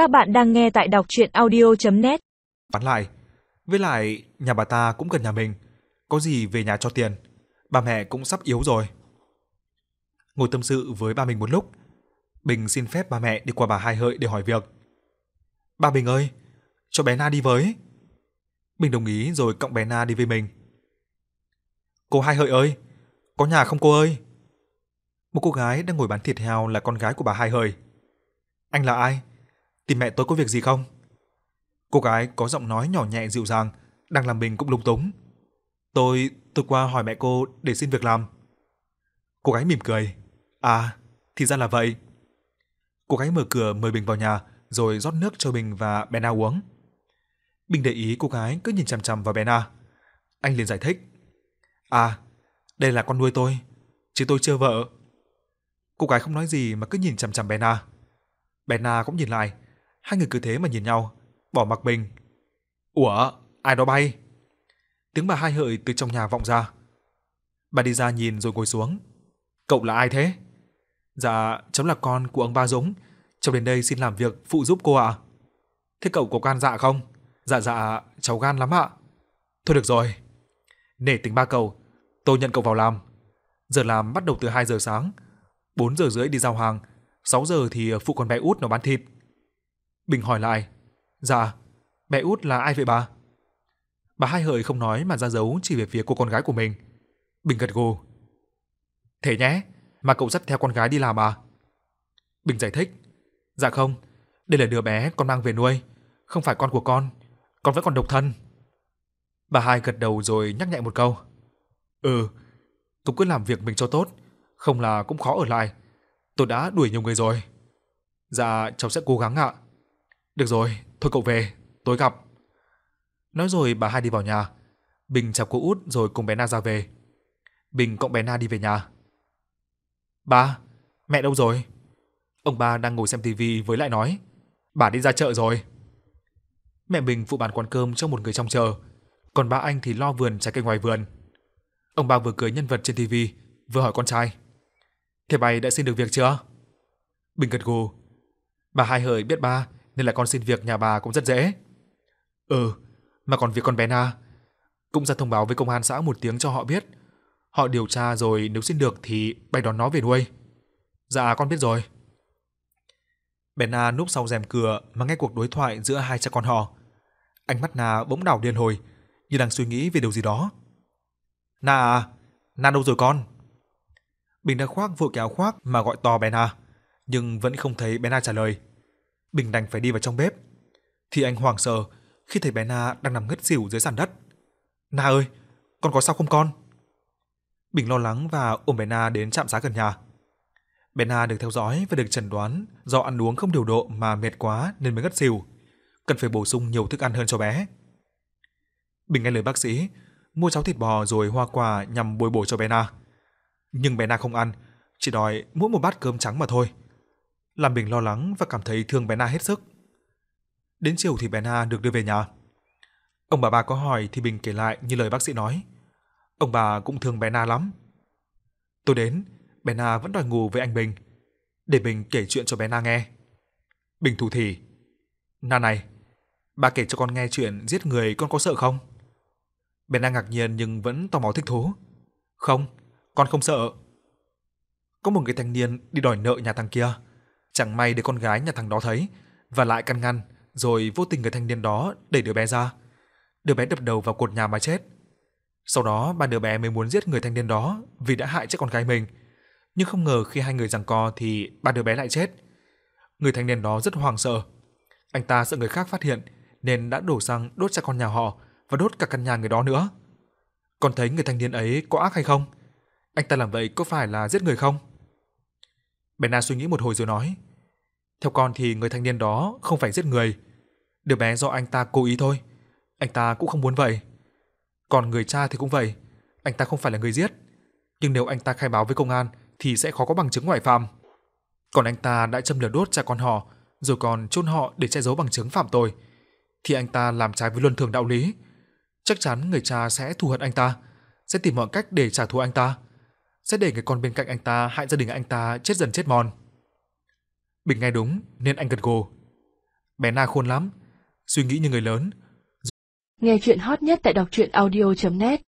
Các bạn đang nghe tại đọc chuyện audio.net Bắn lại. Với lại, nhà bà ta cũng cần nhà mình. Có gì về nhà cho tiền. bà mẹ cũng sắp yếu rồi. Ngồi tâm sự với ba mình một lúc, Bình xin phép ba mẹ đi qua bà Hai Hợi để hỏi việc. Ba Bình ơi, cho bé Na đi với. Bình đồng ý rồi cộng bé Na đi với mình. Cô Hai Hợi ơi, có nhà không cô ơi? Một cô gái đang ngồi bán thịt heo là con gái của bà Hai Hợi. Anh là ai? Tìm mẹ tôi có việc gì không? Cô gái có giọng nói nhỏ nhẹ dịu dàng, đang làm mình cũng lung túng. Tôi, tôi qua hỏi mẹ cô để xin việc làm. Cô gái mỉm cười. À, thì ra là vậy. Cô gái mở cửa mời Bình vào nhà, rồi rót nước cho Bình và Bena uống. Bình để ý cô gái cứ nhìn chằm chằm vào Bena. Anh liền giải thích. À, đây là con nuôi tôi, chứ tôi chưa vợ. Cô gái không nói gì mà cứ nhìn chằm chằm Bena. Bena cũng nhìn lại, hai người cứ thế mà nhìn nhau, bỏ mặc Bình. Ủa, ai đó bay? Tiếng bà hai hợi từ trong nhà vọng ra. Bà đi ra nhìn rồi ngồi xuống. Cậu là ai thế? Dạ, cháu là con của ông Ba Dũng. Cháu đến đây xin làm việc phụ giúp cô ạ. Thế cậu có gan dạ không? Dạ dạ, cháu gan lắm ạ. Thôi được rồi. Nể tình ba cậu, tôi nhận cậu vào làm. Giờ làm bắt đầu từ 2 giờ sáng, 4 giờ rưỡi đi giao hàng, 6 giờ thì phụ con bé út nó bán thịt. Bình hỏi lại, dạ, mẹ út là ai vậy bà? Bà hai hợi không nói mà ra dấu chỉ về phía cô con gái của mình. Bình gật gù. Thế nhé, mà cậu dắt theo con gái đi làm à? Bình giải thích. Dạ không, đây là đứa bé con mang về nuôi, không phải con của con, con vẫn còn độc thân. Bà hai gật đầu rồi nhắc nhẹ một câu. Ừ, cậu cứ làm việc mình cho tốt, không là cũng khó ở lại. Tôi đã đuổi nhiều người rồi. Dạ, cháu sẽ cố gắng ạ. Được rồi, thôi cậu về, tối gặp. Nói rồi bà hai đi vào nhà. Bình chào cô út rồi cùng bé Na ra về. Bình cộng bé Na đi về nhà. Ba, mẹ đâu rồi? Ông ba đang ngồi xem tivi với lại nói. Bà đi ra chợ rồi. Mẹ Bình phụ bàn quán cơm cho một người trong chợ, còn ba anh thì lo vườn trái cây ngoài vườn. Ông ba vừa cười nhân vật trên tivi, vừa hỏi con trai. Thế bay đã xin được việc chưa? Bình gật gù. Bà hai hời biết ba nên là con xin việc nhà bà cũng rất dễ. Ừ, mà còn việc con bé Na cũng ra thông báo với công an xã một tiếng cho họ biết. Họ điều tra rồi nếu xin được thì bay đón nó về nuôi. Dạ con biết rồi. Bé Na núp sau rèm cửa mà nghe cuộc đối thoại giữa hai cha con họ. Ánh mắt Na bỗng đảo điên hồi, như đang suy nghĩ về điều gì đó. Na à, Na đâu rồi con? Bình đã khoác vội cái áo khoác mà gọi to bé Na, nhưng vẫn không thấy bé Na trả lời. Bình đành phải đi vào trong bếp. Thì anh hoảng sợ khi thấy bé Na đang nằm ngất xỉu dưới sàn đất. Na ơi, con có sao không con? Bình lo lắng và ôm bé Na đến trạm xá gần nhà. Bé Na được theo dõi và được chẩn đoán do ăn uống không điều độ mà mệt quá nên mới ngất xỉu, cần phải bổ sung nhiều thức ăn hơn cho bé. Bình nghe lời bác sĩ, mua cháo thịt bò rồi hoa quả nhằm bồi bổ cho bé Na. Nhưng bé Na không ăn, chỉ đòi mỗi một bát cơm trắng mà thôi. Làm Bình lo lắng và cảm thấy thương bé Na hết sức. Đến chiều thì bé Na được đưa về nhà. Ông bà bà có hỏi thì Bình kể lại như lời bác sĩ nói. Ông bà cũng thương bé Na lắm. Tôi đến, bé Na vẫn đòi ngủ với anh Bình. Để Bình kể chuyện cho bé Na nghe. Bình thủ thỉ. Na này, bà kể cho con nghe chuyện giết người con có sợ không? Bé Na ngạc nhiên nhưng vẫn tò mò thích thú. Không, con không sợ. Có một người thanh niên đi đòi nợ nhà thằng kia. Chẳng may để con gái nhà thằng đó thấy và lại căn ngăn, rồi vô tình người thanh niên đó đẩy đứa bé ra. Đứa bé đập đầu vào cột nhà mà chết. Sau đó ba đứa bé mới muốn giết người thanh niên đó vì đã hại chết con gái mình. Nhưng không ngờ khi hai người giằng co thì ba đứa bé lại chết. Người thanh niên đó rất hoảng sợ. Anh ta sợ người khác phát hiện nên đã đổ xăng đốt cha con nhà họ và đốt cả căn nhà người đó nữa. Con thấy người thanh niên ấy có ác hay không? Anh ta làm vậy có phải là giết người không? Bena suy nghĩ một hồi rồi nói. Theo con thì người thanh niên đó không phải giết người. Đứa bé do anh ta cố ý thôi. Anh ta cũng không muốn vậy. Còn người cha thì cũng vậy. Anh ta không phải là người giết. Nhưng nếu anh ta khai báo với công an thì sẽ khó có bằng chứng ngoại phạm. Còn anh ta đã châm lửa đốt cha con họ rồi còn chôn họ để che giấu bằng chứng phạm tội thì anh ta làm trái với luân thường đạo lý. Chắc chắn người cha sẽ thù hận anh ta, sẽ tìm mọi cách để trả thù anh ta sẽ để người con bên cạnh anh ta hại gia đình anh ta chết dần chết mòn. Bình nghe đúng nên anh gật gù. Bé Na khôn lắm, suy nghĩ như người lớn. Nghe chuyện hot nhất tại đọc truyện audio.net